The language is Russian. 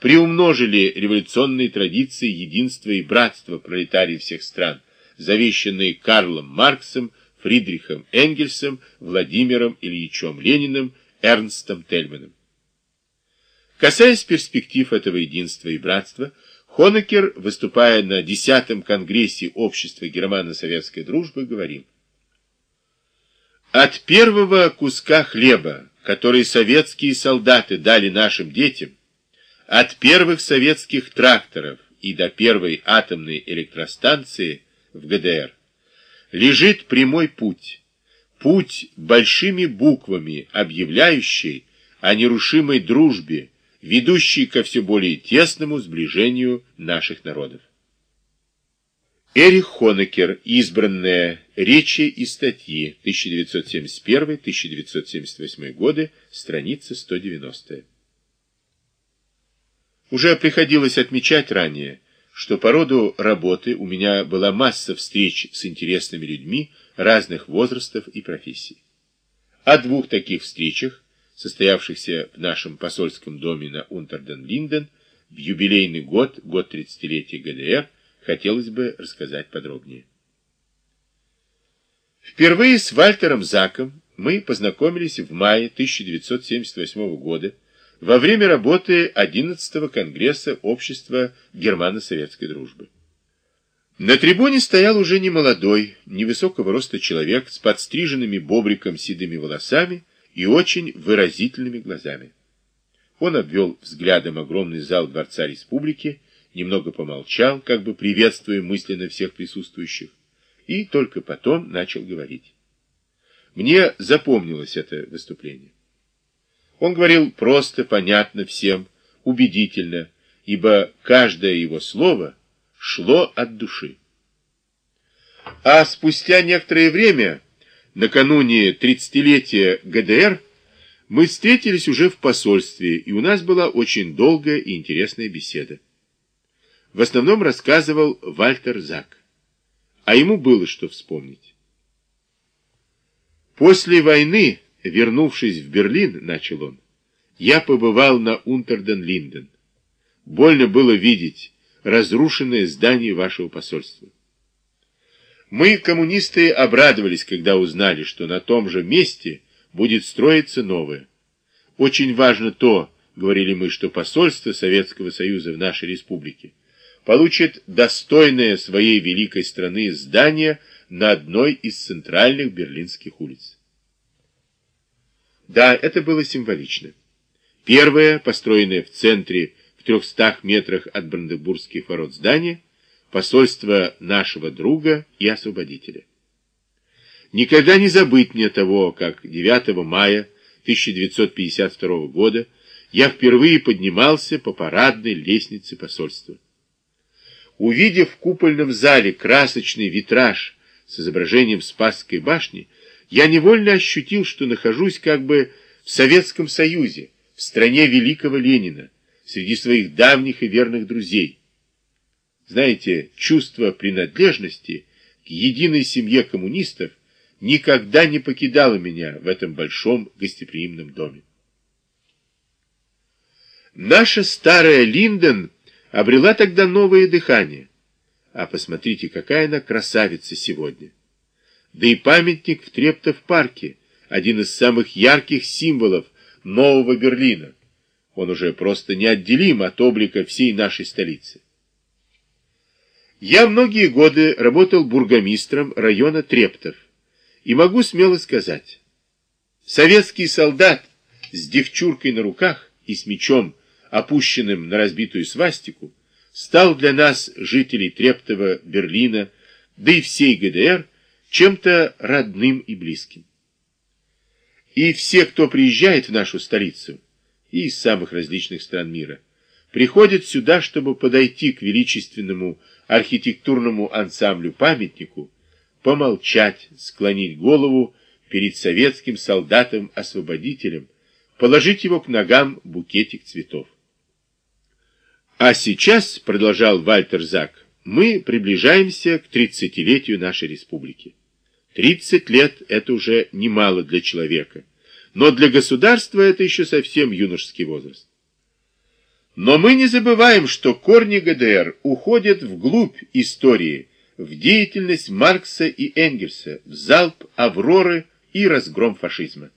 приумножили революционные традиции единства и братства пролетариев всех стран, завещанные Карлом Марксом, Фридрихом Энгельсом, Владимиром Ильичем Лениным, Эрнстом Тельманом. Касаясь перспектив этого единства и братства, Хонекер, выступая на 10-м Конгрессе Общества Германо-Советской Дружбы, говорил, «От первого куска хлеба, который советские солдаты дали нашим детям, от первых советских тракторов и до первой атомной электростанции в ГДР, лежит прямой путь, путь большими буквами, объявляющий о нерушимой дружбе, ведущий ко все более тесному сближению наших народов. Эрих Хонекер. Избранные речи и статьи. 1971-1978 годы. Страница 190. Уже приходилось отмечать ранее, что по роду работы у меня была масса встреч с интересными людьми разных возрастов и профессий. О двух таких встречах, состоявшихся в нашем посольском доме на Унтерден-Линден, в юбилейный год, год 30-летия ГДР, хотелось бы рассказать подробнее. Впервые с Вальтером Заком мы познакомились в мае 1978 года во время работы 11-го Конгресса Общества Германо-Советской Дружбы. На трибуне стоял уже не молодой, невысокого роста человек с подстриженными бобриком седыми волосами и очень выразительными глазами. Он обвел взглядом огромный зал Дворца Республики, немного помолчал, как бы приветствуя мысленно всех присутствующих, и только потом начал говорить. Мне запомнилось это выступление. Он говорил просто, понятно всем, убедительно, ибо каждое его слово шло от души. А спустя некоторое время, накануне 30-летия ГДР, мы встретились уже в посольстве, и у нас была очень долгая и интересная беседа. В основном рассказывал Вальтер Зак, а ему было что вспомнить. После войны Вернувшись в Берлин, начал он, я побывал на Унтерден-Линден. Больно было видеть разрушенное здание вашего посольства. Мы, коммунисты, обрадовались, когда узнали, что на том же месте будет строиться новое. Очень важно то, говорили мы, что посольство Советского Союза в нашей республике получит достойное своей великой страны здание на одной из центральных берлинских улиц. Да, это было символично. Первое, построенное в центре в 300 метрах от Бранденбургских ворот здание, посольство нашего друга и освободителя. Никогда не забыть мне того, как 9 мая 1952 года я впервые поднимался по парадной лестнице посольства. Увидев в купольном зале красочный витраж с изображением Спасской башни, я невольно ощутил, что нахожусь как бы в Советском Союзе, в стране великого Ленина, среди своих давних и верных друзей. Знаете, чувство принадлежности к единой семье коммунистов никогда не покидало меня в этом большом гостеприимном доме. Наша старая Линден обрела тогда новое дыхание. А посмотрите, какая она красавица сегодня. Да и памятник в Трептов-парке, один из самых ярких символов нового Берлина. Он уже просто неотделим от облика всей нашей столицы. Я многие годы работал бургомистром района Трептов, и могу смело сказать, советский солдат с девчуркой на руках и с мечом, опущенным на разбитую свастику, стал для нас, жителей Трептова, Берлина, да и всей ГДР, чем-то родным и близким. И все, кто приезжает в нашу столицу, и из самых различных стран мира, приходят сюда, чтобы подойти к величественному архитектурному ансамблю-памятнику, помолчать, склонить голову перед советским солдатом-освободителем, положить его к ногам букетик цветов. А сейчас, продолжал Вальтер Зак, мы приближаемся к тридцатилетию нашей республики. Тридцать лет – это уже немало для человека, но для государства это еще совсем юношеский возраст. Но мы не забываем, что корни ГДР уходят вглубь истории, в деятельность Маркса и Энгельса, в залп Авроры и разгром фашизма.